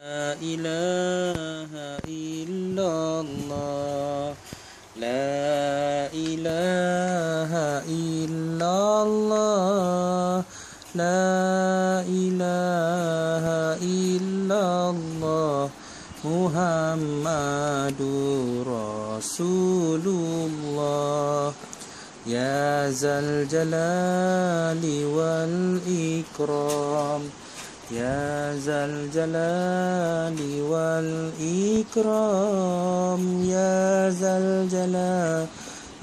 لا إله إلا الله. لا إله إلا الله. لا إله إلا الله. محمد رسول الله يا ذا الجلال والإكرام. يا ذا الجلال والإكرام يا ذا الجلال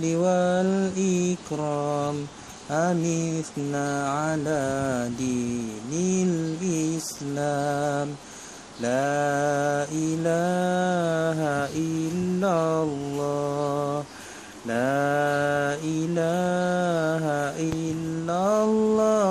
والإكرام. أمثنا على دين الإسلام. لا إله إلا الله. لا إله إلا الله.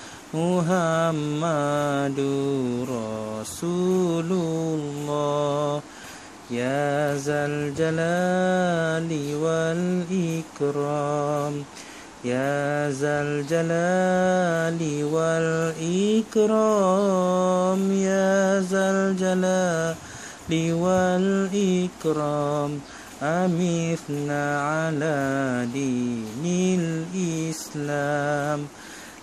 محمد رسول الله يا ذا الجلال والإكرام يا ذا الجلال والإكرام يا ذا الجلال والإكرام أمثنا على دين الإسلام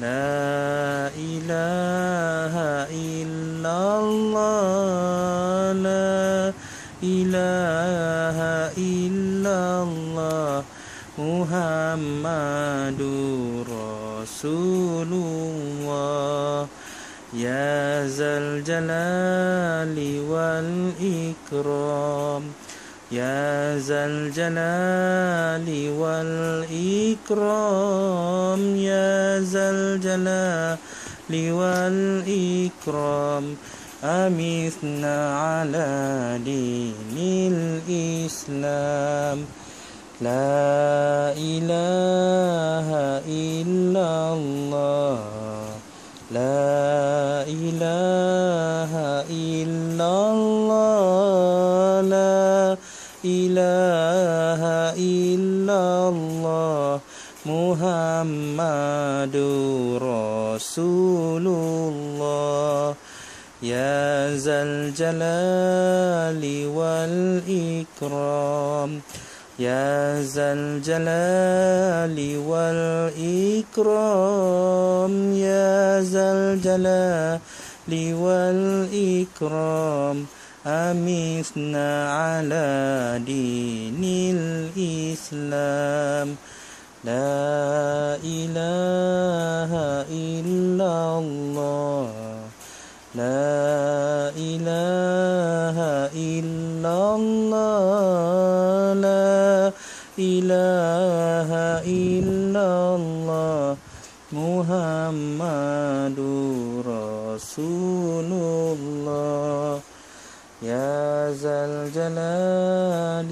لا إله إلا الله. لا إله إلا الله. محمد رسول الله يا ذا الجلال والإكرام. يا ذا الجلال والإكرام يا ذا الجلال والإكرام. أمثنا على دين الإسلام. لا إله إلا الله. لا إله إلا الله. إله إلا الله محمد رسول الله يا ذا الجلال والإكرام يا ذا الجلال والإكرام يا ذا الجلال والإكرام أمثنا على دين الإسلام. لا إله إلا الله. لا إله إلا الله. لا إله إلا الله. محمد رسول الله. يا ذا الجلال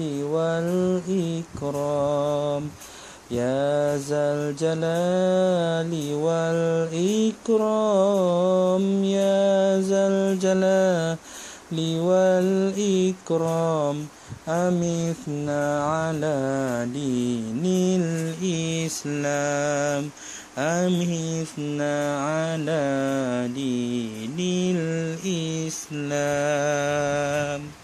والإكرام. يا ذا الجلال والإكرام. يا ذا الجلال والإكرام. أمثنا على دين الإسلام. أمثنا على دين الإسلام.